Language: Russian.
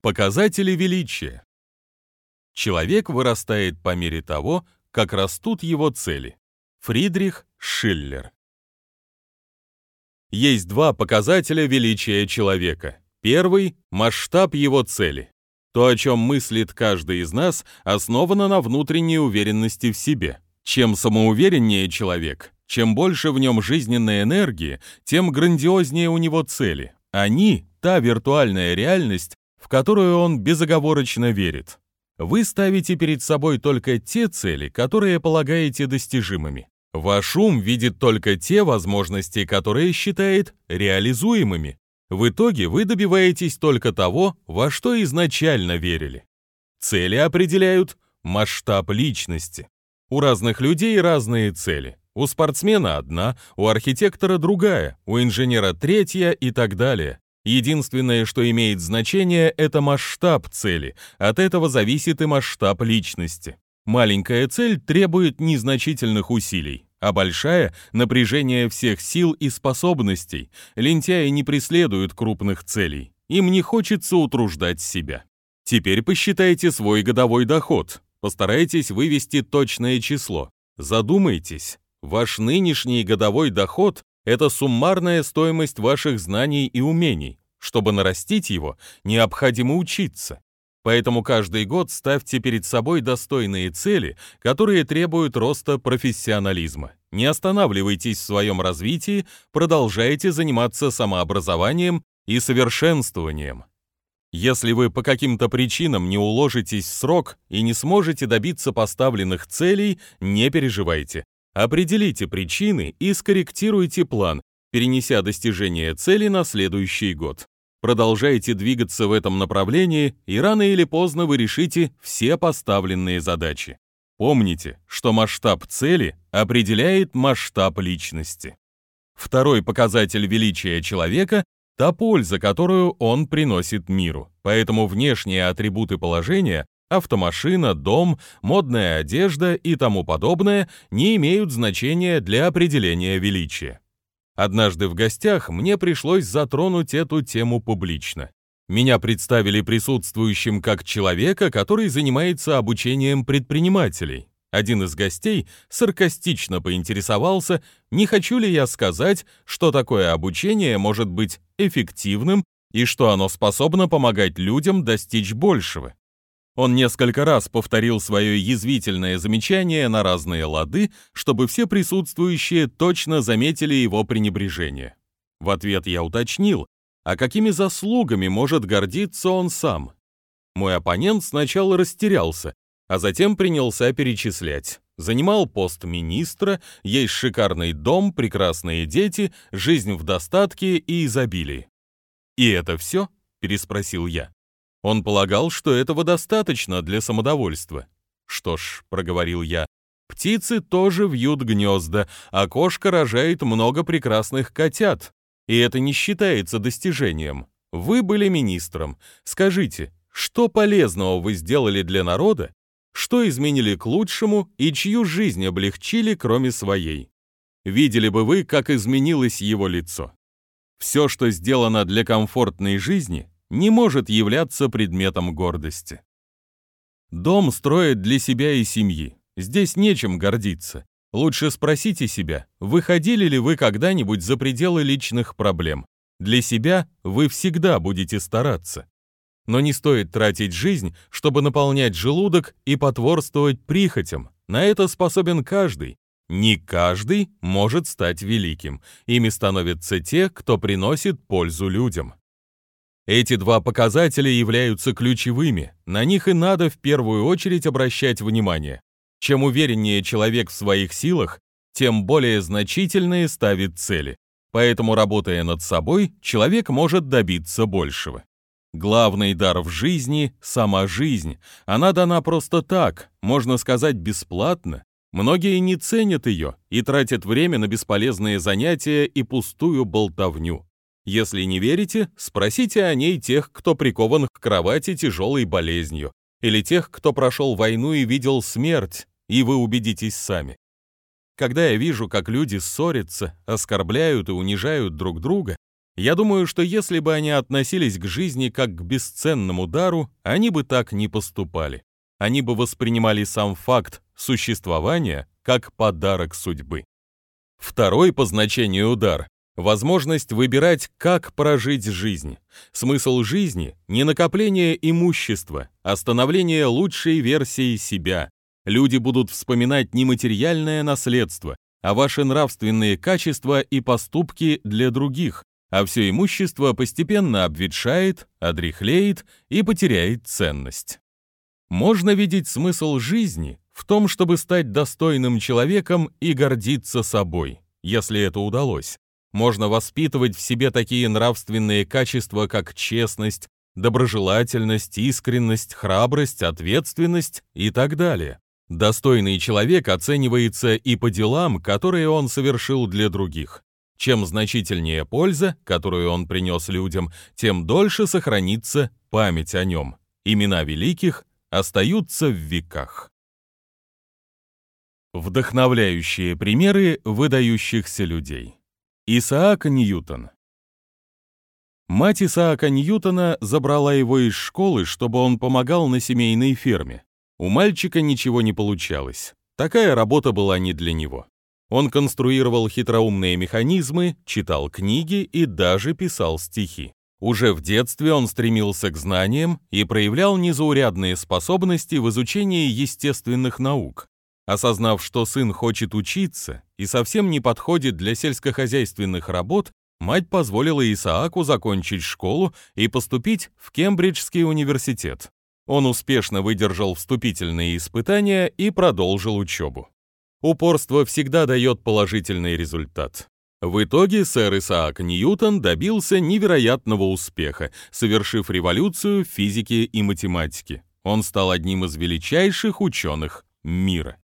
Показатели величия. Человек вырастает по мере того, как растут его цели. Фридрих Шиллер. Есть два показателя величия человека. Первый – масштаб его цели. То, о чем мыслит каждый из нас, основано на внутренней уверенности в себе. Чем самоувереннее человек, чем больше в нем жизненной энергии, тем грандиознее у него цели. Они – та виртуальная реальность, в которую он безоговорочно верит. Вы ставите перед собой только те цели, которые полагаете достижимыми. Ваш ум видит только те возможности, которые считает реализуемыми. В итоге вы добиваетесь только того, во что изначально верили. Цели определяют масштаб личности. У разных людей разные цели. У спортсмена одна, у архитектора другая, у инженера третья и так далее. Единственное, что имеет значение, это масштаб цели. От этого зависит и масштаб личности. Маленькая цель требует незначительных усилий, а большая — напряжение всех сил и способностей. Лентяи не преследуют крупных целей. Им не хочется утруждать себя. Теперь посчитайте свой годовой доход. Постарайтесь вывести точное число. Задумайтесь. Ваш нынешний годовой доход это суммарная стоимость ваших знаний и умений. Чтобы нарастить его, необходимо учиться. Поэтому каждый год ставьте перед собой достойные цели, которые требуют роста профессионализма. Не останавливайтесь в своем развитии, продолжайте заниматься самообразованием и совершенствованием. Если вы по каким-то причинам не уложитесь в срок и не сможете добиться поставленных целей, не переживайте. Определите причины и скорректируйте план, перенеся достижение цели на следующий год. Продолжайте двигаться в этом направлении, и рано или поздно вы решите все поставленные задачи. Помните, что масштаб цели определяет масштаб личности. Второй показатель величия человека – та польза, которую он приносит миру. Поэтому внешние атрибуты положения Автомашина, дом, модная одежда и тому подобное не имеют значения для определения величия. Однажды в гостях мне пришлось затронуть эту тему публично. Меня представили присутствующим как человека, который занимается обучением предпринимателей. Один из гостей саркастично поинтересовался, не хочу ли я сказать, что такое обучение может быть эффективным и что оно способно помогать людям достичь большего. Он несколько раз повторил свое язвительное замечание на разные лады, чтобы все присутствующие точно заметили его пренебрежение. В ответ я уточнил, а какими заслугами может гордиться он сам? Мой оппонент сначала растерялся, а затем принялся перечислять. Занимал пост министра, есть шикарный дом, прекрасные дети, жизнь в достатке и изобилии. «И это все?» — переспросил я. Он полагал, что этого достаточно для самодовольства. «Что ж», — проговорил я, — «птицы тоже вьют гнезда, а кошка рожает много прекрасных котят, и это не считается достижением. Вы были министром. Скажите, что полезного вы сделали для народа, что изменили к лучшему и чью жизнь облегчили, кроме своей? Видели бы вы, как изменилось его лицо. Все, что сделано для комфортной жизни, не может являться предметом гордости. Дом строят для себя и семьи. Здесь нечем гордиться. Лучше спросите себя, выходили ли вы когда-нибудь за пределы личных проблем. Для себя вы всегда будете стараться. Но не стоит тратить жизнь, чтобы наполнять желудок и потворствовать прихотям. На это способен каждый. Не каждый может стать великим. Ими становятся те, кто приносит пользу людям. Эти два показателя являются ключевыми, на них и надо в первую очередь обращать внимание. Чем увереннее человек в своих силах, тем более значительные ставит цели. Поэтому, работая над собой, человек может добиться большего. Главный дар в жизни – сама жизнь. Она дана просто так, можно сказать, бесплатно. Многие не ценят ее и тратят время на бесполезные занятия и пустую болтовню. Если не верите, спросите о ней тех, кто прикован к кровати тяжелой болезнью, или тех, кто прошел войну и видел смерть, и вы убедитесь сами. Когда я вижу, как люди ссорятся, оскорбляют и унижают друг друга, Я думаю, что если бы они относились к жизни как к бесценному дару, они бы так не поступали. Они бы воспринимали сам факт существования как подарок судьбы. Второй по значению удар – возможность выбирать, как прожить жизнь. Смысл жизни – не накопление имущества, а становление лучшей версии себя. Люди будут вспоминать не материальное наследство, а ваши нравственные качества и поступки для других, а все имущество постепенно обветшает, одряхлеет и потеряет ценность. Можно видеть смысл жизни в том, чтобы стать достойным человеком и гордиться собой, если это удалось. Можно воспитывать в себе такие нравственные качества, как честность, доброжелательность, искренность, храбрость, ответственность и так далее. Достойный человек оценивается и по делам, которые он совершил для других. Чем значительнее польза, которую он принес людям, тем дольше сохранится память о нем. Имена великих остаются в веках. Вдохновляющие примеры выдающихся людей. Исаак Ньютон. Мать Исаака Ньютона забрала его из школы, чтобы он помогал на семейной ферме. У мальчика ничего не получалось. Такая работа была не для него. Он конструировал хитроумные механизмы, читал книги и даже писал стихи. Уже в детстве он стремился к знаниям и проявлял незаурядные способности в изучении естественных наук. Осознав, что сын хочет учиться и совсем не подходит для сельскохозяйственных работ, мать позволила Исааку закончить школу и поступить в Кембриджский университет. Он успешно выдержал вступительные испытания и продолжил учебу. Упорство всегда дает положительный результат. В итоге сэр Исаак Ньютон добился невероятного успеха, совершив революцию в физике и математике. Он стал одним из величайших ученых мира.